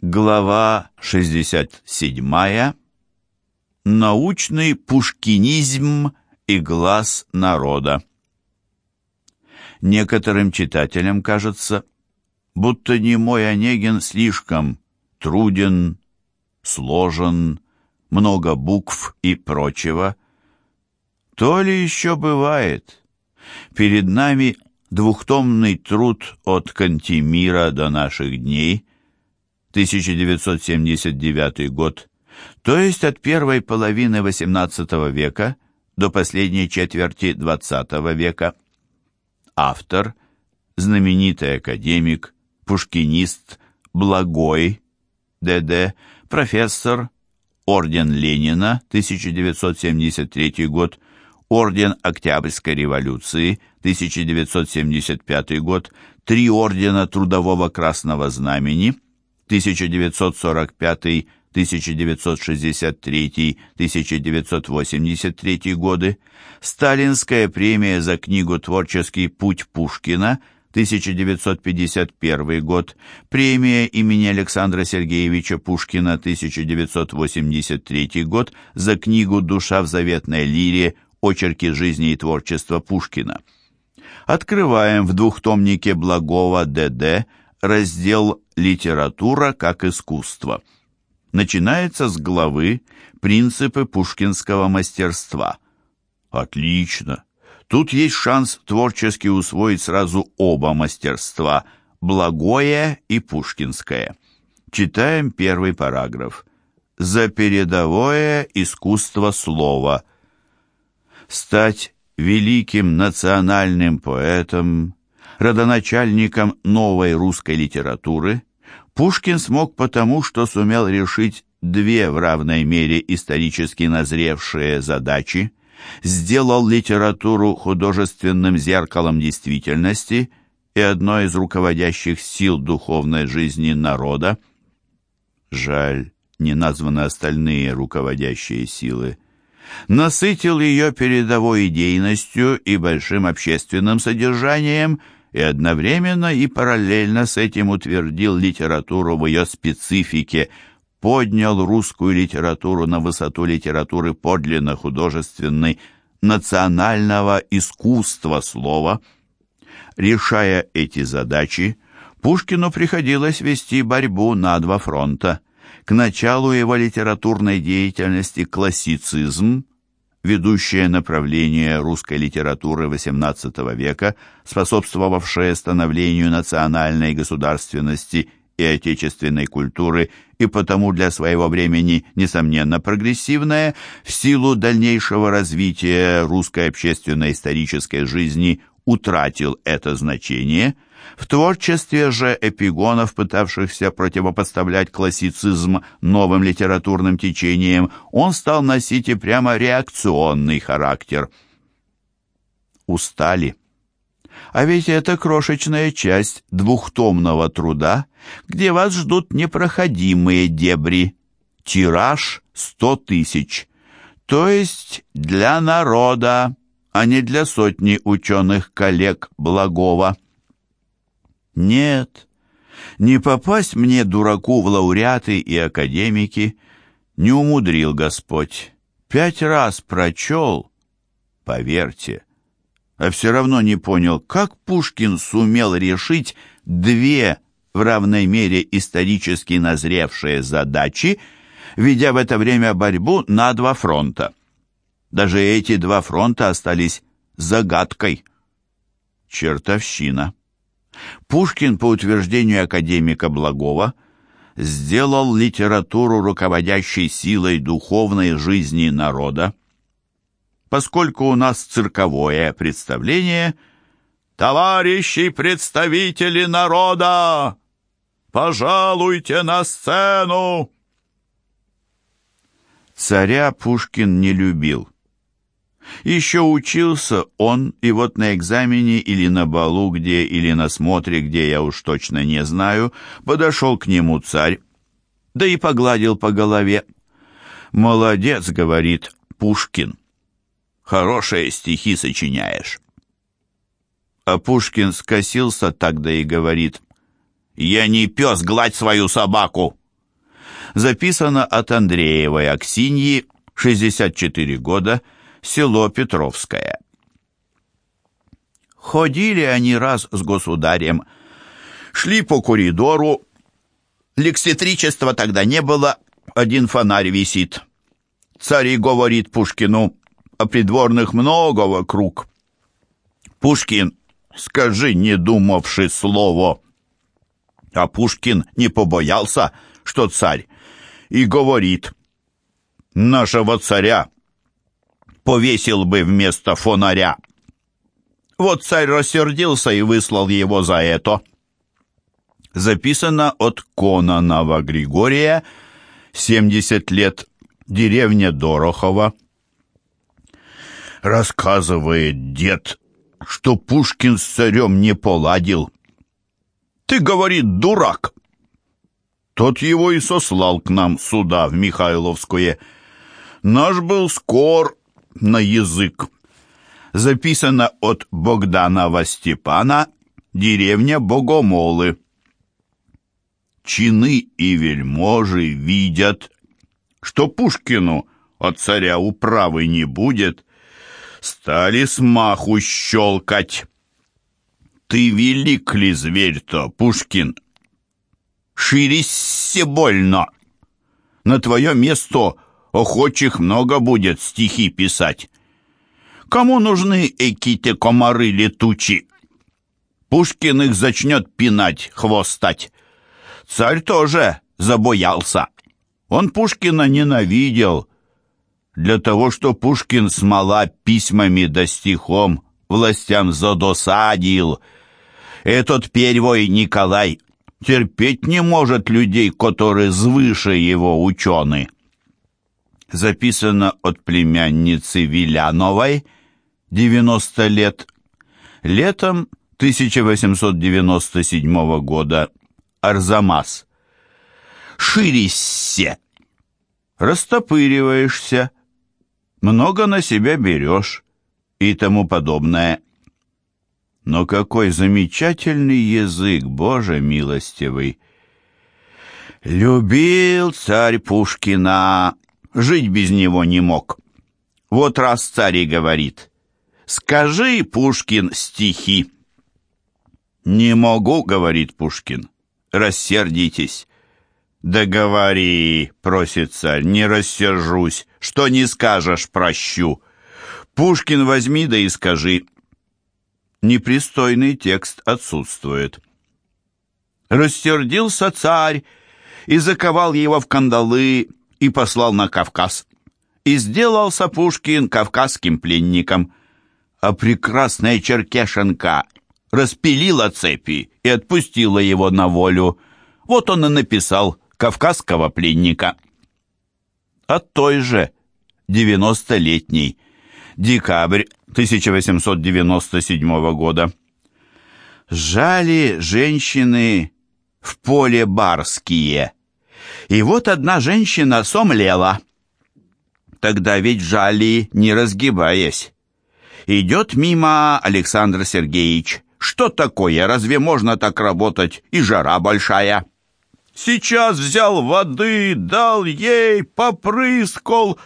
Глава 67. Научный пушкинизм и глаз народа. Некоторым читателям кажется, будто немой Онегин слишком труден, сложен, много букв и прочего. То ли еще бывает. Перед нами двухтомный труд от Кантемира до наших дней, 1979 год, то есть от первой половины XVIII века до последней четверти XX века. Автор, знаменитый академик, пушкинист, благой, ДД, профессор, орден Ленина, 1973 год, орден Октябрьской революции, 1975 год, три ордена Трудового Красного Знамени, 1945 1963, 1983 годы, Сталинская премия за книгу «Творческий путь Пушкина», 1951 год, премия имени Александра Сергеевича Пушкина, 1983 год, за книгу «Душа в заветной лире. Очерки жизни и творчества Пушкина». Открываем в двухтомнике Благого ДД раздел «Литература как искусство» начинается с главы «Принципы пушкинского мастерства». Отлично! Тут есть шанс творчески усвоить сразу оба мастерства – благое и пушкинское. Читаем первый параграф. «За передовое искусство слова». Стать великим национальным поэтом, родоначальником новой русской литературы – Пушкин смог потому, что сумел решить две в равной мере исторически назревшие задачи, сделал литературу художественным зеркалом действительности и одной из руководящих сил духовной жизни народа. Жаль, не названы остальные руководящие силы. Насытил ее передовой идейностью и большим общественным содержанием – и одновременно и параллельно с этим утвердил литературу в ее специфике, поднял русскую литературу на высоту литературы подлинно художественной, национального искусства слова. Решая эти задачи, Пушкину приходилось вести борьбу на два фронта. К началу его литературной деятельности классицизм, ведущее направление русской литературы XVIII века, способствовавшее становлению национальной государственности и отечественной культуры и потому для своего времени, несомненно, прогрессивное, в силу дальнейшего развития русской общественно-исторической жизни утратил это значение – в творчестве же эпигонов, пытавшихся противопоставлять классицизм новым литературным течениям, он стал носить и прямо реакционный характер. Устали. А ведь это крошечная часть двухтомного труда, где вас ждут непроходимые дебри. Тираж сто тысяч. То есть для народа, а не для сотни ученых-коллег Благова. Нет, не попасть мне, дураку, в лауреаты и академики, не умудрил Господь. Пять раз прочел, поверьте, а все равно не понял, как Пушкин сумел решить две в равной мере исторически назревшие задачи, ведя в это время борьбу на два фронта. Даже эти два фронта остались загадкой. Чертовщина. Пушкин, по утверждению академика Благова, сделал литературу руководящей силой духовной жизни народа. Поскольку у нас цирковое представление, «Товарищи представители народа, пожалуйте на сцену!» Царя Пушкин не любил. Еще учился он, и вот на экзамене или на балу где, или на смотре где, я уж точно не знаю, подошел к нему царь, да и погладил по голове. «Молодец», — говорит Пушкин, — «хорошие стихи сочиняешь». А Пушкин скосился тогда и говорит, «Я не пес, гладь свою собаку! Записано от Андреевой Аксиньи, 64 года, село Петровское. Ходили они раз с государем, шли по коридору, лекситричества тогда не было, один фонарь висит. Царь говорит Пушкину, а придворных много вокруг. Пушкин, скажи, не думавши слово. А Пушкин не побоялся, что царь, и говорит, нашего царя повесил бы вместо фонаря. Вот царь рассердился и выслал его за это. Записано от Кононова Григория, 70 лет, деревня Дорохова. Рассказывает дед, что Пушкин с царем не поладил. Ты, говорит, дурак. Тот его и сослал к нам сюда, в Михайловское. Наш был скор на язык. Записано от Богданова Степана, деревня Богомолы. Чины и вельможи видят, что Пушкину от царя управы не будет, стали смаху щелкать. Ты велик ли зверь-то, Пушкин? Ширись больно. На твое место охочих много будет стихи писать. Кому нужны эки-то комары летучи? Пушкин их зачнет пинать, хвостать. Царь тоже забоялся. Он Пушкина ненавидел. Для того, что Пушкин смола письмами да стихом властям задосадил. Этот первой Николай терпеть не может людей, которые свыше его учены. Записано от племянницы Виляновой, 90 лет, летом 1897 года, Арзамас ширися. Растопыриваешься, много на себя берешь и тому подобное. Но какой замечательный язык, Боже милостивый! Любил царь Пушкина, жить без него не мог. Вот раз царь и говорит, «Скажи, Пушкин, стихи». «Не могу», — говорит Пушкин, — «рассердитесь». «Да говори», — просит царь, — «не рассержусь. Что не скажешь, прощу. Пушкин возьми да и скажи». Непристойный текст отсутствует. Рассердился царь и заковал его в кандалы и послал на Кавказ. И сделался Пушкин кавказским пленником. А прекрасная черкешенка распилила цепи и отпустила его на волю. Вот он и написал кавказского пленника. От той же, 90-летней, декабрь 1897 года. Жали женщины в поле барские. И вот одна женщина сомлела. Тогда ведь жали, не разгибаясь. Идет мимо Александр Сергеевич. Что такое? Разве можно так работать? И жара большая. Сейчас взял воды, дал ей, попрыскал.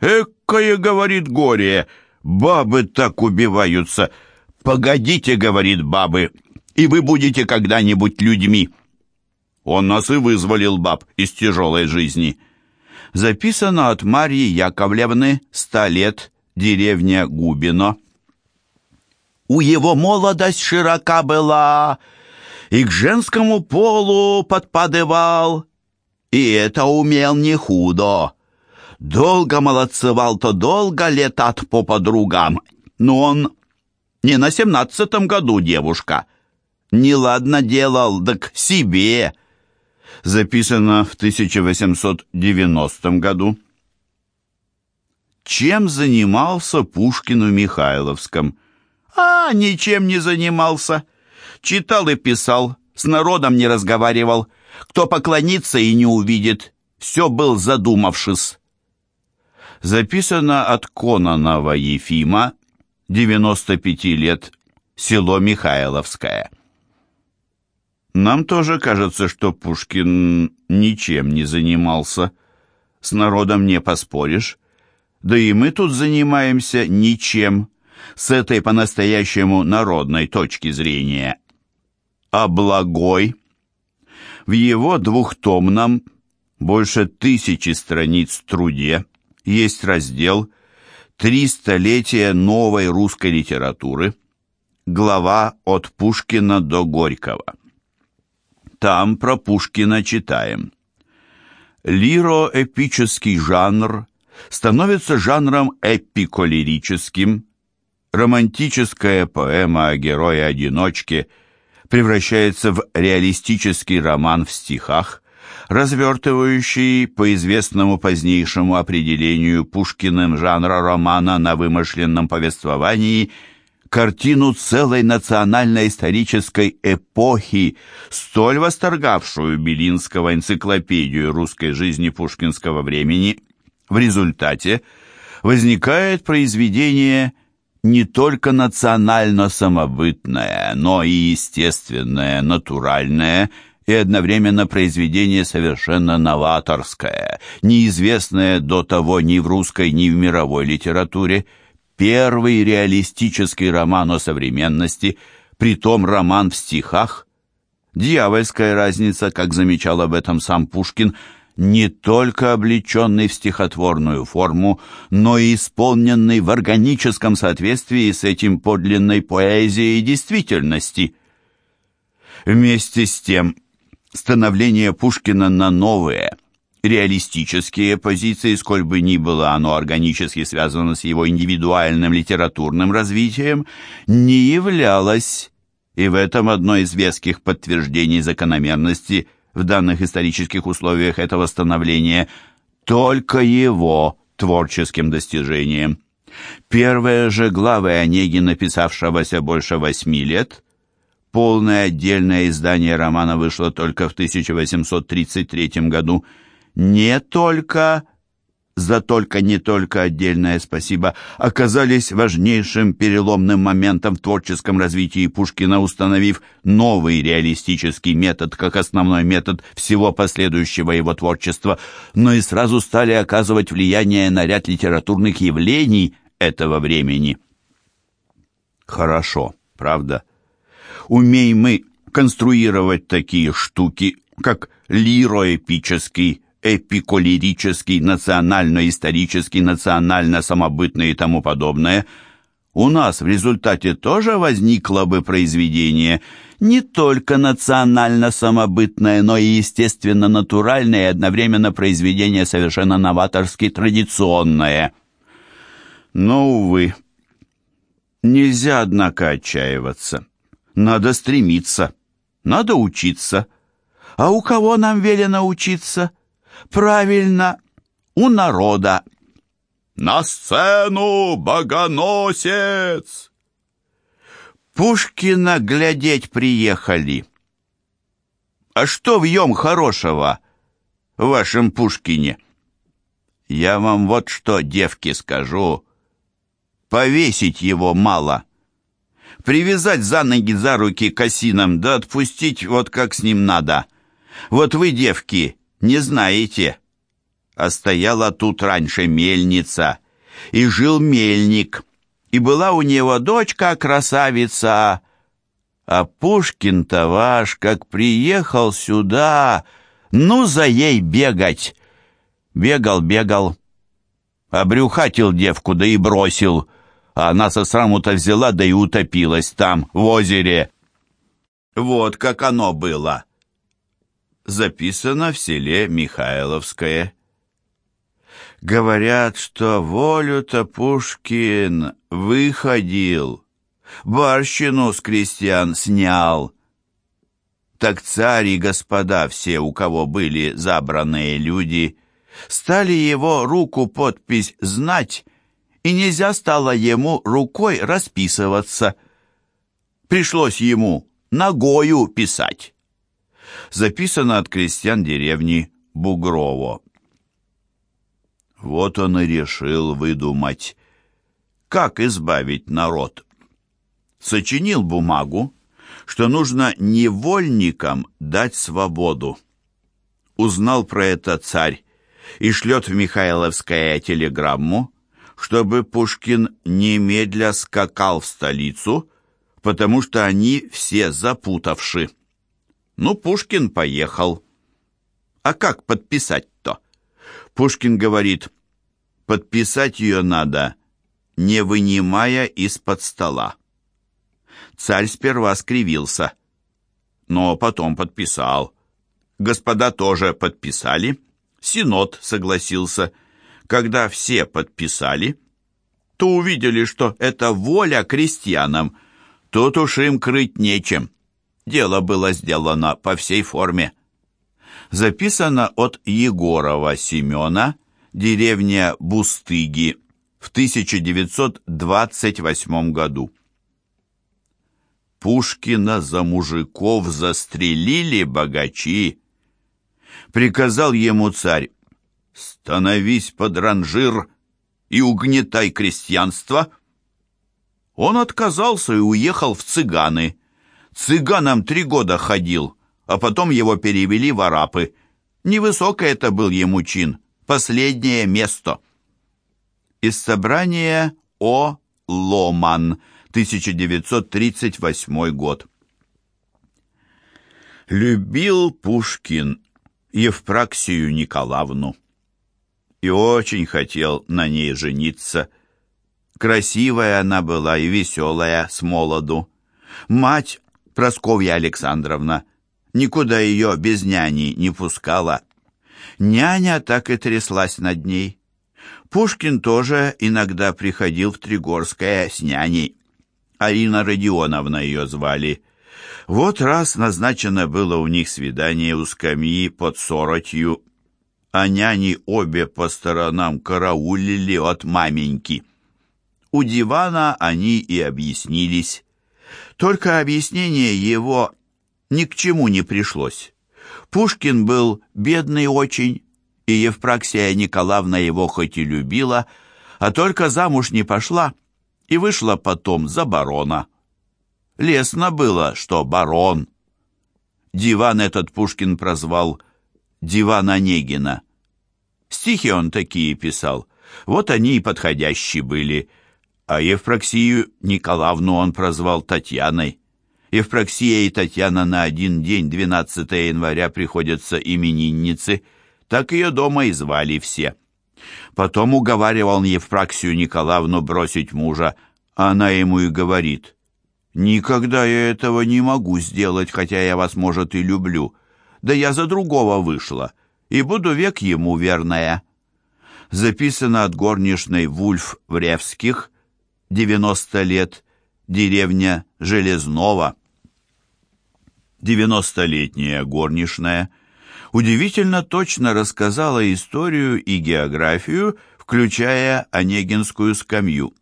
Экое, говорит, горе. Бабы так убиваются. Погодите, говорит бабы, и вы будете когда-нибудь людьми. Он нас и вызволил баб из тяжелой жизни. Записано от Марьи Яковлевны, ста лет, деревня Губино. У его молодость широка была, и к женскому полу подпадывал, и это умел не худо. Долго молодцевал, то долго летат по подругам, но он не на семнадцатом году девушка. Неладно делал, да к себе. Записано в 1890 году. Чем занимался Пушкин в Михайловском? А, ничем не занимался. Читал и писал, с народом не разговаривал. Кто поклонится и не увидит, все был задумавшись. Записано от Кононова Ефима, 95 лет, село Михайловское. Нам тоже кажется, что Пушкин ничем не занимался. С народом не поспоришь. Да и мы тут занимаемся ничем, с этой по-настоящему народной точки зрения. А Благой? В его двухтомном, больше тысячи страниц труде, есть раздел «Три столетия новой русской литературы», глава «От Пушкина до Горького». Там про Пушкина читаем. Лироэпический жанр становится жанром эпиколирическим, романтическая поэма о герое-одиночке превращается в реалистический роман в стихах, развертывающий по известному позднейшему определению Пушкиным жанра романа на вымышленном повествовании картину целой национально-исторической эпохи, столь восторгавшую Белинского энциклопедию русской жизни пушкинского времени. В результате возникает произведение не только национально-самобытное, но и естественное, натуральное – и одновременно произведение совершенно новаторское, неизвестное до того ни в русской, ни в мировой литературе, первый реалистический роман о современности, притом роман в стихах. Дьявольская разница, как замечал об этом сам Пушкин, не только облеченный в стихотворную форму, но и исполненный в органическом соответствии с этим подлинной поэзией действительности. Вместе с тем, становление Пушкина на новые, реалистические позиции, сколь бы ни было оно органически связано с его индивидуальным литературным развитием, не являлось, и в этом одно из веских подтверждений закономерности в данных исторических условиях этого становления, только его творческим достижением. Первые же главы Онегина, написавшегося больше восьми лет, Полное отдельное издание романа вышло только в 1833 году. Не только, за только не только отдельное спасибо, оказались важнейшим переломным моментом в творческом развитии Пушкина, установив новый реалистический метод как основной метод всего последующего его творчества, но и сразу стали оказывать влияние на ряд литературных явлений этого времени. Хорошо, правда? Умей мы конструировать такие штуки, как лироэпический, эпиколирический, национально-исторический, национально-самобытный и тому подобное, у нас в результате тоже возникло бы произведение не только национально-самобытное, но и естественно-натуральное и одновременно произведение совершенно новаторски традиционное. Но, увы, нельзя, однако, отчаиваться. Надо стремиться, надо учиться. А у кого нам велено учиться? Правильно, у народа. На сцену, богоносец! Пушкина глядеть приехали. А что в вьем хорошего в вашем Пушкине? Я вам вот что, девки, скажу. Повесить его мало привязать за ноги, за руки косином, да отпустить вот как с ним надо. Вот вы, девки, не знаете. А стояла тут раньше мельница, и жил мельник, и была у него дочка красавица. А Пушкин-то ваш, как приехал сюда, ну за ей бегать. Бегал, бегал, обрюхатил девку, да и бросил а она со сраму-то взяла, да и утопилась там, в озере. Вот как оно было. Записано в селе Михайловское. Говорят, что волю-то Пушкин выходил, барщину с крестьян снял. Так цари и господа все, у кого были забранные люди, стали его руку подпись знать и нельзя стало ему рукой расписываться. Пришлось ему ногою писать. Записано от крестьян деревни Бугрово. Вот он и решил выдумать, как избавить народ. Сочинил бумагу, что нужно невольникам дать свободу. Узнал про это царь и шлет в Михайловское телеграмму, чтобы Пушкин немедля скакал в столицу, потому что они все запутавши. Ну, Пушкин поехал. А как подписать-то? Пушкин говорит, подписать ее надо, не вынимая из-под стола. Царь сперва скривился, но потом подписал. Господа тоже подписали, Синод согласился. Когда все подписали, то увидели, что это воля крестьянам. Тут уж им крыть нечем. Дело было сделано по всей форме. Записано от Егорова Семена, деревня Бустыги, в 1928 году. Пушкина за мужиков застрелили богачи. Приказал ему царь, становись под ранжир и угнетай крестьянство. Он отказался и уехал в цыганы. Цыганом три года ходил, а потом его перевели в арапы. Невысокий это был ему чин, последнее место. Из собрания О. Ломан, 1938 год. Любил Пушкин Евпраксию Николаевну и очень хотел на ней жениться. Красивая она была и веселая с молоду. Мать Просковья Александровна никуда ее без няни не пускала. Няня так и тряслась над ней. Пушкин тоже иногда приходил в Тригорское с няней. Арина Родионовна ее звали. Вот раз назначено было у них свидание у скамьи под соротью, а няни обе по сторонам караулили от маменьки. У дивана они и объяснились. Только объяснение его ни к чему не пришлось. Пушкин был бедный очень, и Евпраксия Николаевна его хоть и любила, а только замуж не пошла и вышла потом за барона. Лестно было, что барон. Диван этот Пушкин прозвал «Диван Онегина». Стихи он такие писал, вот они и подходящие были – а Евпроксию Николаевну он прозвал Татьяной. Евпроксия и Татьяна на один день, 12 января, приходятся именинницы, так ее дома и звали все. Потом уговаривал Евпроксию Николаевну бросить мужа, она ему и говорит, «Никогда я этого не могу сделать, хотя я вас, может, и люблю. Да я за другого вышла, и буду век ему верная». Записано от горничной Вульф Вревских – 90 лет, деревня Железного. Девяностолетняя горничная удивительно точно рассказала историю и географию, включая Онегинскую скамью.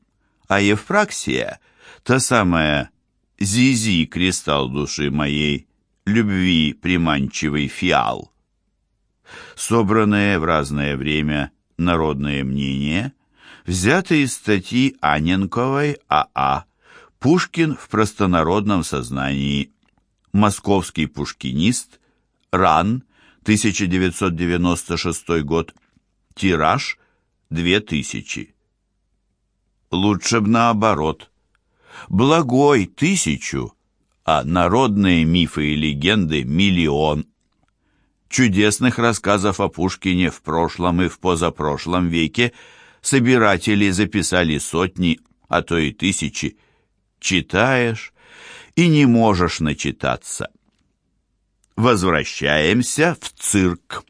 А Евфраксия, та самая Зизи, кристалл души моей, любви приманчивый фиал. Собранные в разное время народные мнения – взяты из статьи Аненковой А.А. «Пушкин в простонародном сознании». Московский пушкинист. РАН. 1996 год. Тираж 2000. Лучше б наоборот. Благой тысячу, а народные мифы и легенды миллион. Чудесных рассказов о Пушкине в прошлом и в позапрошлом веке – собиратели записали сотни, а то и тысячи. Читаешь и не можешь начитаться. Возвращаемся в цирк.